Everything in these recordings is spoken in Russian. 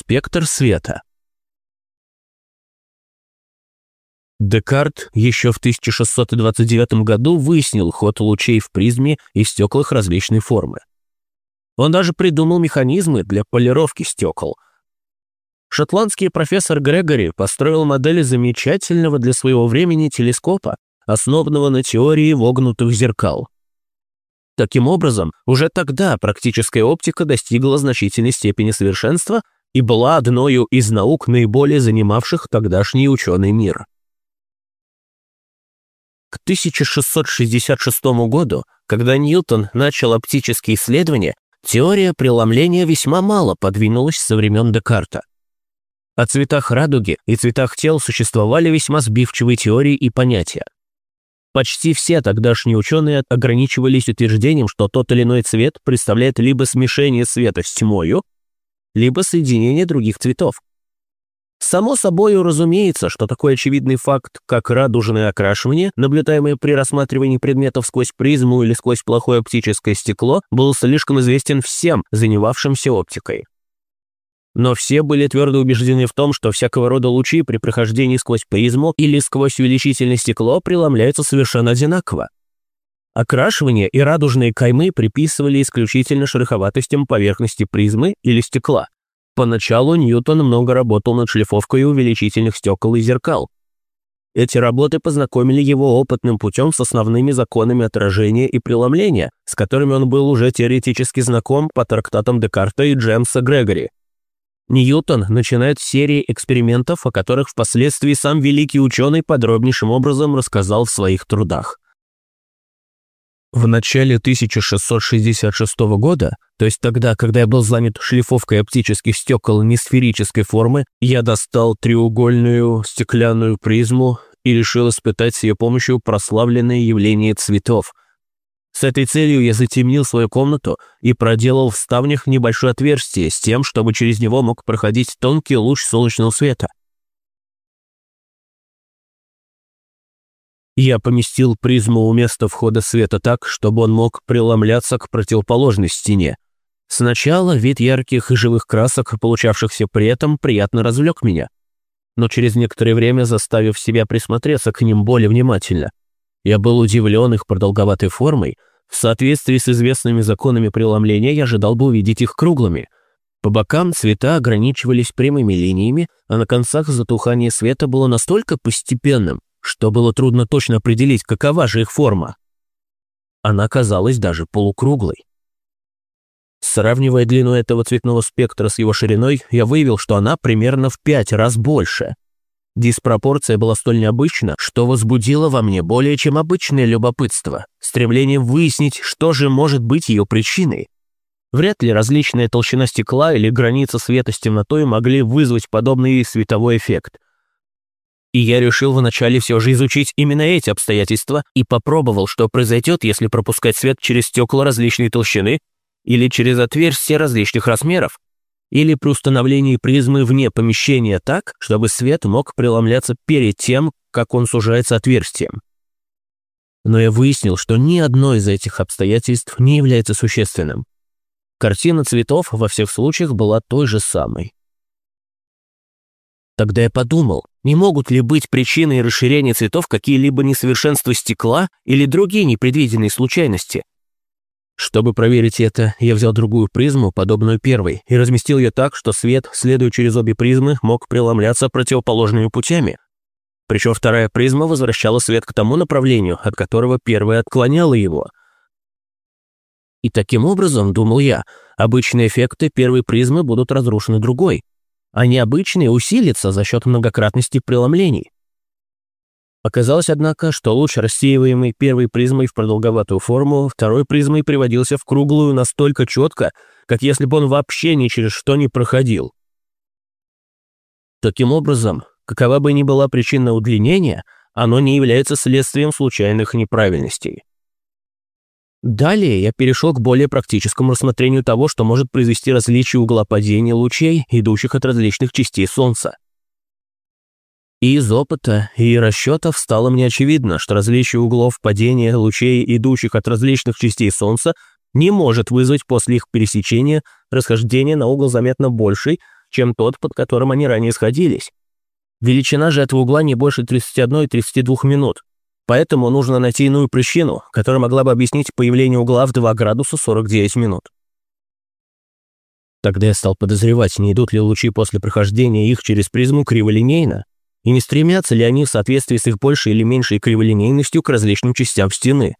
Спектр света. Декарт еще в 1629 году выяснил ход лучей в призме и стеклах различной формы. Он даже придумал механизмы для полировки стекол. Шотландский профессор Грегори построил модели замечательного для своего времени телескопа, основанного на теории вогнутых зеркал. Таким образом, уже тогда практическая оптика достигла значительной степени совершенства и была одной из наук, наиболее занимавших тогдашний ученый мир. К 1666 году, когда Ньютон начал оптические исследования, теория преломления весьма мало подвинулась со времен Декарта. О цветах радуги и цветах тел существовали весьма сбивчивые теории и понятия. Почти все тогдашние ученые ограничивались утверждением, что тот или иной цвет представляет либо смешение света с тьмою, либо соединение других цветов. Само собой разумеется, что такой очевидный факт, как радужное окрашивание, наблюдаемое при рассматривании предметов сквозь призму или сквозь плохое оптическое стекло, был слишком известен всем, занимавшимся оптикой. Но все были твердо убеждены в том, что всякого рода лучи при прохождении сквозь призму или сквозь увеличительное стекло преломляются совершенно одинаково. Окрашивание и радужные каймы приписывали исключительно шероховатостям поверхности призмы или стекла. Поначалу Ньютон много работал над шлифовкой увеличительных стекол и зеркал. Эти работы познакомили его опытным путем с основными законами отражения и преломления, с которыми он был уже теоретически знаком по трактатам Декарта и Джеймса Грегори. Ньютон начинает серии экспериментов, о которых впоследствии сам великий ученый подробнейшим образом рассказал в своих трудах. В начале 1666 года, то есть тогда, когда я был занят шлифовкой оптических стекол несферической формы, я достал треугольную стеклянную призму и решил испытать с ее помощью прославленное явление цветов. С этой целью я затемнил свою комнату и проделал в ставнях небольшое отверстие с тем, чтобы через него мог проходить тонкий луч солнечного света. Я поместил призму у места входа света так, чтобы он мог преломляться к противоположной стене. Сначала вид ярких и живых красок, получавшихся при этом, приятно развлек меня. Но через некоторое время, заставив себя присмотреться к ним более внимательно, я был удивлен их продолговатой формой. В соответствии с известными законами преломления я ожидал бы увидеть их круглыми. По бокам цвета ограничивались прямыми линиями, а на концах затухание света было настолько постепенным, что было трудно точно определить, какова же их форма. Она казалась даже полукруглой. Сравнивая длину этого цветного спектра с его шириной, я выявил, что она примерно в пять раз больше. Диспропорция была столь необычна, что возбудило во мне более чем обычное любопытство, стремление выяснить, что же может быть ее причиной. Вряд ли различная толщина стекла или граница света с темнотой могли вызвать подобный световой эффект – и я решил вначале все же изучить именно эти обстоятельства и попробовал, что произойдет, если пропускать свет через стекла различной толщины или через отверстия различных размеров, или при установлении призмы вне помещения так, чтобы свет мог преломляться перед тем, как он сужается отверстием. Но я выяснил, что ни одно из этих обстоятельств не является существенным. Картина цветов во всех случаях была той же самой. Тогда я подумал, не могут ли быть причиной расширения цветов какие-либо несовершенства стекла или другие непредвиденные случайности? Чтобы проверить это, я взял другую призму, подобную первой, и разместил ее так, что свет, следуя через обе призмы, мог преломляться противоположными путями. Причем вторая призма возвращала свет к тому направлению, от которого первая отклоняла его. И таким образом, думал я, обычные эффекты первой призмы будут разрушены другой – а необычный усилится за счет многократности преломлений. Оказалось, однако, что луч, рассеиваемый первой призмой в продолговатую форму, второй призмой приводился в круглую настолько четко, как если бы он вообще ни через что не проходил. Таким образом, какова бы ни была причина удлинения, оно не является следствием случайных неправильностей. Далее я перешел к более практическому рассмотрению того, что может произвести различие угла падения лучей, идущих от различных частей Солнца. И из опыта и расчетов стало мне очевидно, что различие углов падения лучей, идущих от различных частей Солнца, не может вызвать после их пересечения расхождение на угол заметно больший, чем тот, под которым они ранее сходились. Величина же этого угла не больше 31 и 32 минут. Поэтому нужно найти иную причину, которая могла бы объяснить появление угла в 2 градуса 49 минут. Тогда я стал подозревать, не идут ли лучи после прохождения их через призму криволинейно, и не стремятся ли они в соответствии с их большей или меньшей криволинейностью к различным частям стены.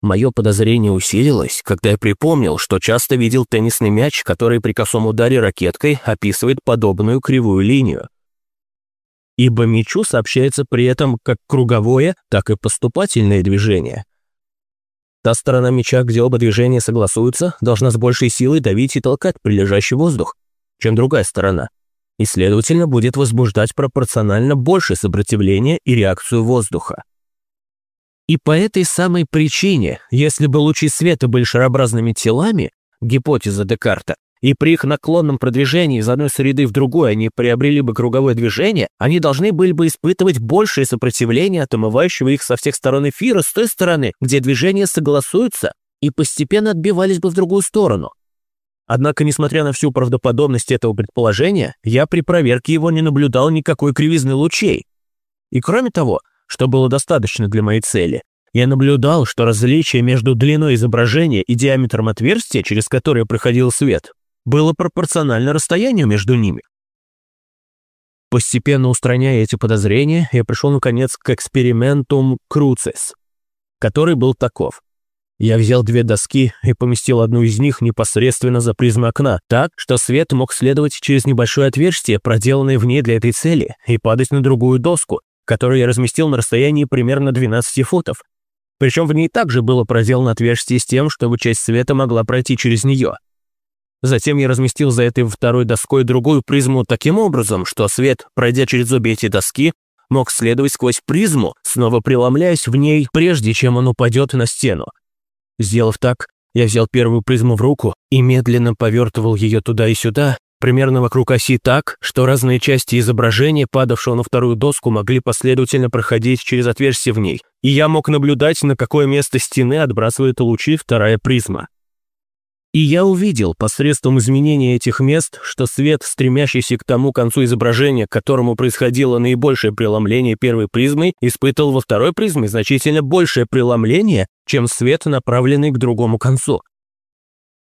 Мое подозрение усилилось, когда я припомнил, что часто видел теннисный мяч, который при косом ударе ракеткой описывает подобную кривую линию. Ибо мячу сообщается при этом как круговое, так и поступательное движение. Та сторона мяча, где оба движения согласуются, должна с большей силой давить и толкать прилежащий воздух, чем другая сторона, и, следовательно, будет возбуждать пропорционально больше сопротивления и реакцию воздуха. И по этой самой причине, если бы лучи света были шарообразными телами, гипотеза Декарта, и при их наклонном продвижении из одной среды в другую они приобрели бы круговое движение, они должны были бы испытывать большее сопротивление от омывающего их со всех сторон эфира с той стороны, где движения согласуются, и постепенно отбивались бы в другую сторону. Однако, несмотря на всю правдоподобность этого предположения, я при проверке его не наблюдал никакой кривизны лучей. И кроме того, что было достаточно для моей цели, я наблюдал, что различие между длиной изображения и диаметром отверстия, через которое проходил свет, было пропорционально расстоянию между ними. Постепенно устраняя эти подозрения, я пришел наконец к экспериментум Круцис, который был таков. Я взял две доски и поместил одну из них непосредственно за призму окна, так, что свет мог следовать через небольшое отверстие, проделанное в ней для этой цели, и падать на другую доску, которую я разместил на расстоянии примерно 12 футов. Причем в ней также было проделано отверстие с тем, чтобы часть света могла пройти через нее. Затем я разместил за этой второй доской другую призму таким образом, что свет, пройдя через обе эти доски, мог следовать сквозь призму, снова преломляясь в ней, прежде чем он упадет на стену. Сделав так, я взял первую призму в руку и медленно повертывал ее туда и сюда, примерно вокруг оси так, что разные части изображения, падавшего на вторую доску, могли последовательно проходить через отверстие в ней, и я мог наблюдать, на какое место стены отбрасывает лучи вторая призма. И я увидел посредством изменения этих мест, что свет, стремящийся к тому концу изображения, к которому происходило наибольшее преломление первой призмой, испытывал во второй призме значительно большее преломление, чем свет, направленный к другому концу.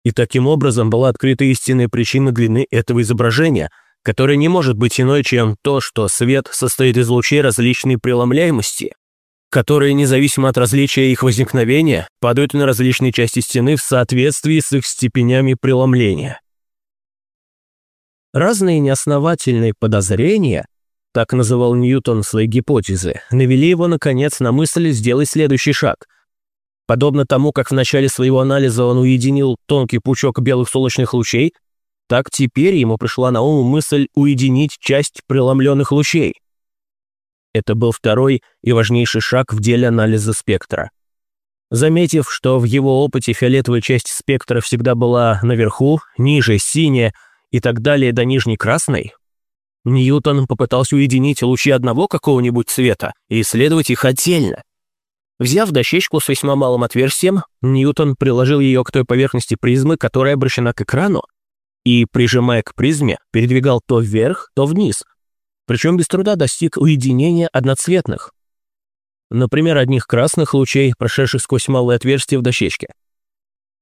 И таким образом была открыта истинная причина длины этого изображения, которая не может быть иной, чем то, что свет состоит из лучей различной преломляемости, которые, независимо от различия их возникновения, падают на различные части стены в соответствии с их степенями преломления. Разные неосновательные подозрения, так называл Ньютон свои гипотезы, навели его, наконец, на мысль сделать следующий шаг. Подобно тому, как в начале своего анализа он уединил тонкий пучок белых солнечных лучей, так теперь ему пришла на ум мысль уединить часть преломленных лучей – это был второй и важнейший шаг в деле анализа спектра. Заметив, что в его опыте фиолетовая часть спектра всегда была наверху, ниже синяя и так далее до нижней красной, Ньютон попытался уединить лучи одного какого-нибудь цвета и исследовать их отдельно. Взяв дощечку с весьма малым отверстием, Ньютон приложил ее к той поверхности призмы, которая обращена к экрану, и, прижимая к призме, передвигал то вверх, то вниз, причем без труда достиг уединения одноцветных. Например, одних красных лучей, прошедших сквозь малое отверстие в дощечке.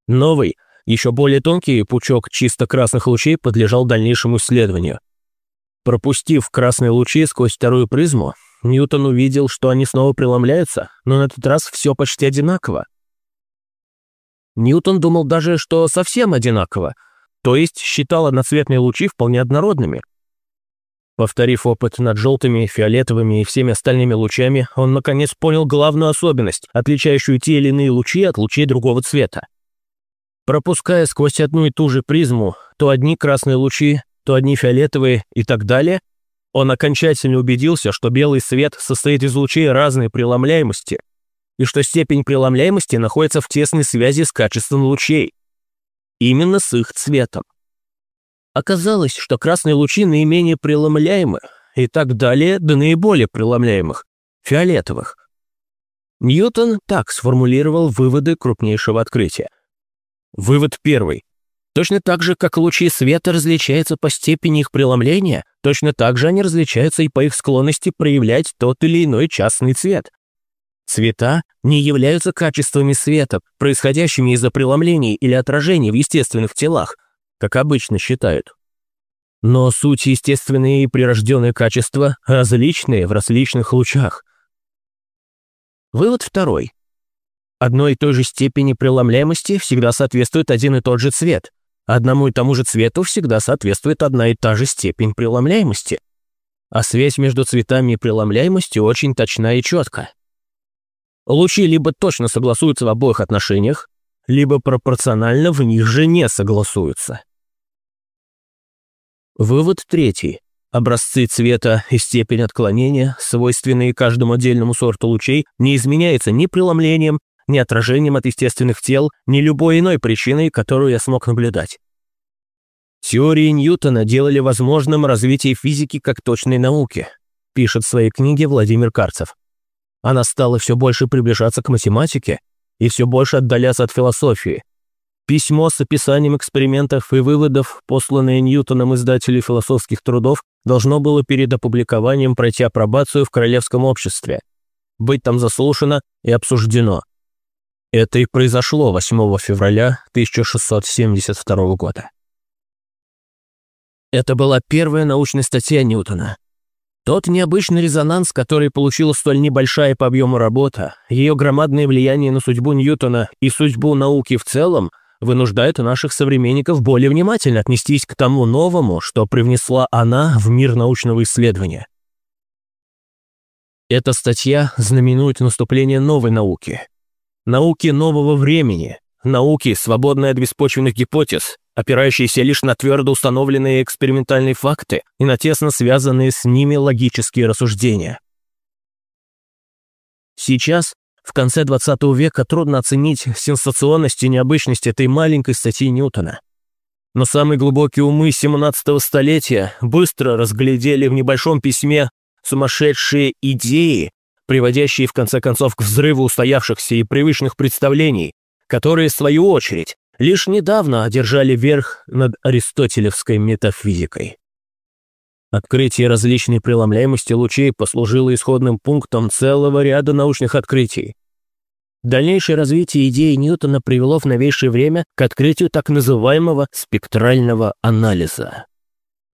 Новый, еще более тонкий пучок чисто красных лучей подлежал дальнейшему исследованию. Пропустив красные лучи сквозь вторую призму, Ньютон увидел, что они снова преломляются, но на этот раз все почти одинаково. Ньютон думал даже, что совсем одинаково, то есть считал одноцветные лучи вполне однородными – Повторив опыт над желтыми, фиолетовыми и всеми остальными лучами, он наконец понял главную особенность, отличающую те или иные лучи от лучей другого цвета. Пропуская сквозь одну и ту же призму то одни красные лучи, то одни фиолетовые и так далее, он окончательно убедился, что белый свет состоит из лучей разной преломляемости и что степень преломляемости находится в тесной связи с качеством лучей, именно с их цветом. Оказалось, что красные лучи наименее преломляемы и так далее до наиболее преломляемых – фиолетовых. Ньютон так сформулировал выводы крупнейшего открытия. Вывод первый. Точно так же, как лучи света различаются по степени их преломления, точно так же они различаются и по их склонности проявлять тот или иной частный цвет. Цвета не являются качествами света, происходящими из-за преломлений или отражений в естественных телах, как обычно считают. Но суть естественные и прирожденные качества различные в различных лучах. Вывод второй. Одной и той же степени преломляемости всегда соответствует один и тот же цвет. Одному и тому же цвету всегда соответствует одна и та же степень преломляемости. А связь между цветами и преломляемостью очень точна и четка. Лучи либо точно согласуются в обоих отношениях, либо пропорционально в них же не согласуются. Вывод третий. Образцы цвета и степень отклонения, свойственные каждому отдельному сорту лучей, не изменяются ни преломлением, ни отражением от естественных тел, ни любой иной причиной, которую я смог наблюдать. Теории Ньютона делали возможным развитие физики как точной науки, пишет в своей книге Владимир Карцев. Она стала все больше приближаться к математике и все больше отдаляться от философии, Письмо с описанием экспериментов и выводов, посланное Ньютоном издателю философских трудов, должно было перед опубликованием пройти апробацию в Королевском обществе, быть там заслушано и обсуждено. Это и произошло 8 февраля 1672 года. Это была первая научная статья Ньютона. Тот необычный резонанс, который получила столь небольшая по объему работа, ее громадное влияние на судьбу Ньютона и судьбу науки в целом – вынуждает наших современников более внимательно отнестись к тому новому, что привнесла она в мир научного исследования. Эта статья знаменует наступление новой науки. Науки нового времени, науки, свободной от беспочвенных гипотез, опирающиеся лишь на твердо установленные экспериментальные факты и на тесно связанные с ними логические рассуждения. Сейчас в конце 20 века трудно оценить сенсационность и необычность этой маленькой статьи Ньютона. Но самые глубокие умы 17 столетия быстро разглядели в небольшом письме сумасшедшие идеи, приводящие в конце концов к взрыву устоявшихся и привычных представлений, которые, в свою очередь, лишь недавно одержали верх над аристотелевской метафизикой. Открытие различной преломляемости лучей послужило исходным пунктом целого ряда научных открытий. Дальнейшее развитие идеи Ньютона привело в новейшее время к открытию так называемого спектрального анализа.